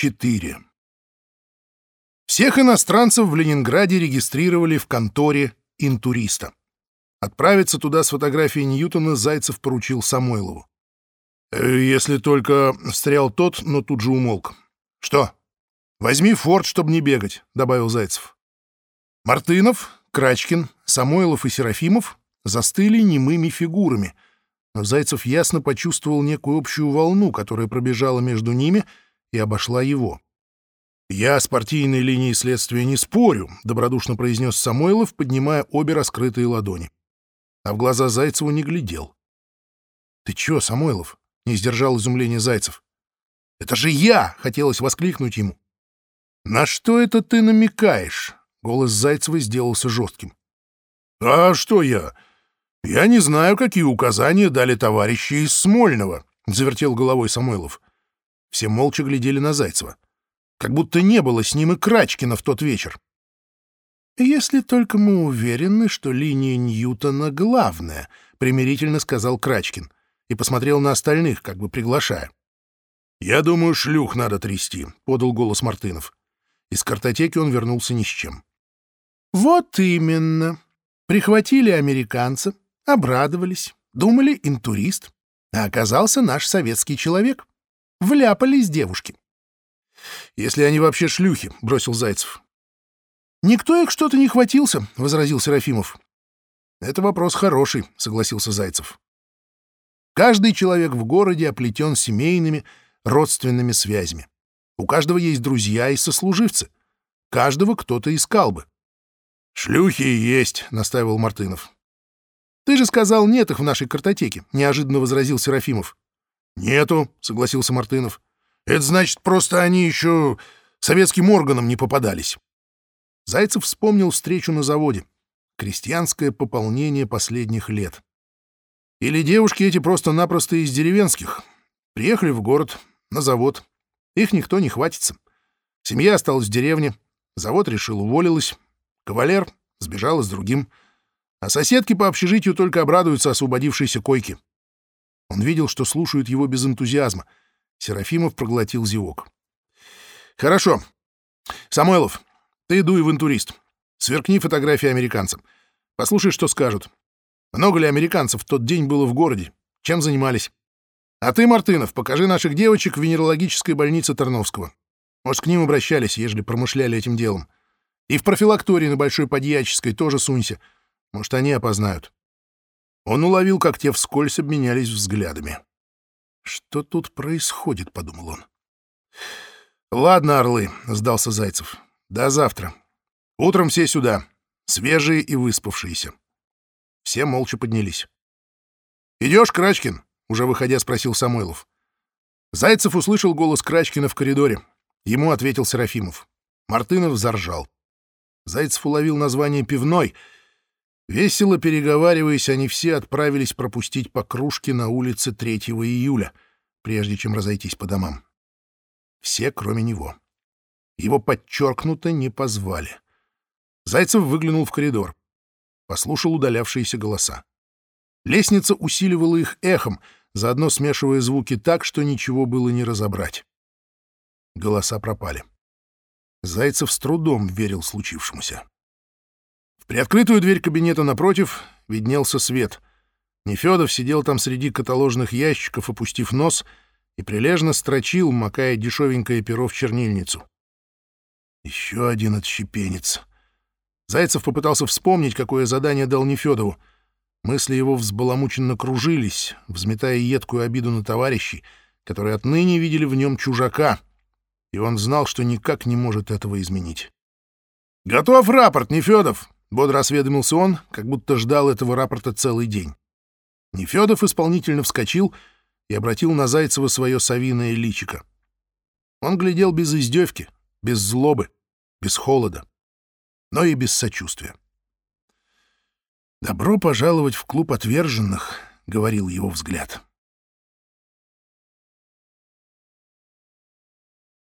4. Всех иностранцев в Ленинграде регистрировали в конторе интуриста. Отправиться туда с фотографией Ньютона Зайцев поручил Самойлову. «Э, «Если только...» — встрял тот, но тут же умолк. «Что? Возьми форт, чтобы не бегать», — добавил Зайцев. Мартынов, Крачкин, Самойлов и Серафимов застыли немыми фигурами, но Зайцев ясно почувствовал некую общую волну, которая пробежала между ними и обошла его. «Я с партийной линией следствия не спорю», — добродушно произнес Самойлов, поднимая обе раскрытые ладони. А в глаза Зайцеву не глядел. «Ты чё, Самойлов?» — не сдержал изумления Зайцев. «Это же я!» — хотелось воскликнуть ему. «На что это ты намекаешь?» — голос Зайцева сделался жестким. «А что я? Я не знаю, какие указания дали товарищи из Смольного», — завертел головой Самойлов. Все молча глядели на Зайцева как будто не было с ним и Крачкина в тот вечер. «Если только мы уверены, что линия Ньютона главная», — примирительно сказал Крачкин и посмотрел на остальных, как бы приглашая. «Я думаю, шлюх надо трясти», — подал голос Мартынов. Из картотеки он вернулся ни с чем. «Вот именно. Прихватили американца, обрадовались, думали интурист, а оказался наш советский человек. Вляпались девушки. Если они вообще шлюхи, — бросил Зайцев. Никто их что-то не хватился, — возразил Серафимов. Это вопрос хороший, — согласился Зайцев. Каждый человек в городе оплетен семейными, родственными связями. У каждого есть друзья и сослуживцы. Каждого кто-то искал бы. «Шлюхи есть», — настаивал Мартынов. «Ты же сказал, нет их в нашей картотеке», — неожиданно возразил Серафимов. «Нету», — согласился Мартынов. Это значит, просто они еще советским органам не попадались. Зайцев вспомнил встречу на заводе. Крестьянское пополнение последних лет. Или девушки эти просто-напросто из деревенских. Приехали в город, на завод. Их никто не хватится. Семья осталась в деревне. Завод решил уволилась. Кавалер сбежал с другим. А соседки по общежитию только обрадуются освободившейся койке. Он видел, что слушают его без энтузиазма — Серафимов проглотил зевок. «Хорошо. Самойлов, ты дуй в интурист. Сверкни фотографии американцам. Послушай, что скажут. Много ли американцев в тот день было в городе? Чем занимались? А ты, Мартынов, покажи наших девочек в венерологической больнице Тарновского. Может, к ним обращались, ежели промышляли этим делом. И в профилактории на Большой Подьяческой тоже сунься. Может, они опознают». Он уловил, как те вскользь обменялись взглядами. «Что тут происходит?» — подумал он. «Ладно, орлы», — сдался Зайцев. «До завтра. Утром все сюда, свежие и выспавшиеся». Все молча поднялись. «Идешь, Крачкин?» — уже выходя спросил Самойлов. Зайцев услышал голос Крачкина в коридоре. Ему ответил Серафимов. Мартынов заржал. Зайцев уловил название пивной — Весело переговариваясь, они все отправились пропустить по кружке на улице 3 июля, прежде чем разойтись по домам. Все, кроме него. Его подчеркнуто не позвали. Зайцев выглянул в коридор. Послушал удалявшиеся голоса. Лестница усиливала их эхом, заодно смешивая звуки так, что ничего было не разобрать. Голоса пропали. Зайцев с трудом верил случившемуся. Приоткрытую дверь кабинета напротив виднелся свет. Нефедов сидел там среди каталожных ящиков, опустив нос, и прилежно строчил, макая дешевенькое перо в чернильницу. Еще один отщепенец. Зайцев попытался вспомнить, какое задание дал Нефедову. Мысли его взбаламученно кружились, взметая едкую обиду на товарищей, которые отныне видели в нем чужака, и он знал, что никак не может этого изменить. «Готов рапорт, Нефедов!» — бодро осведомился он, как будто ждал этого рапорта целый день. Нефедов исполнительно вскочил и обратил на Зайцева свое совиное личико. Он глядел без издевки, без злобы, без холода, но и без сочувствия. «Добро пожаловать в клуб отверженных», — говорил его взгляд.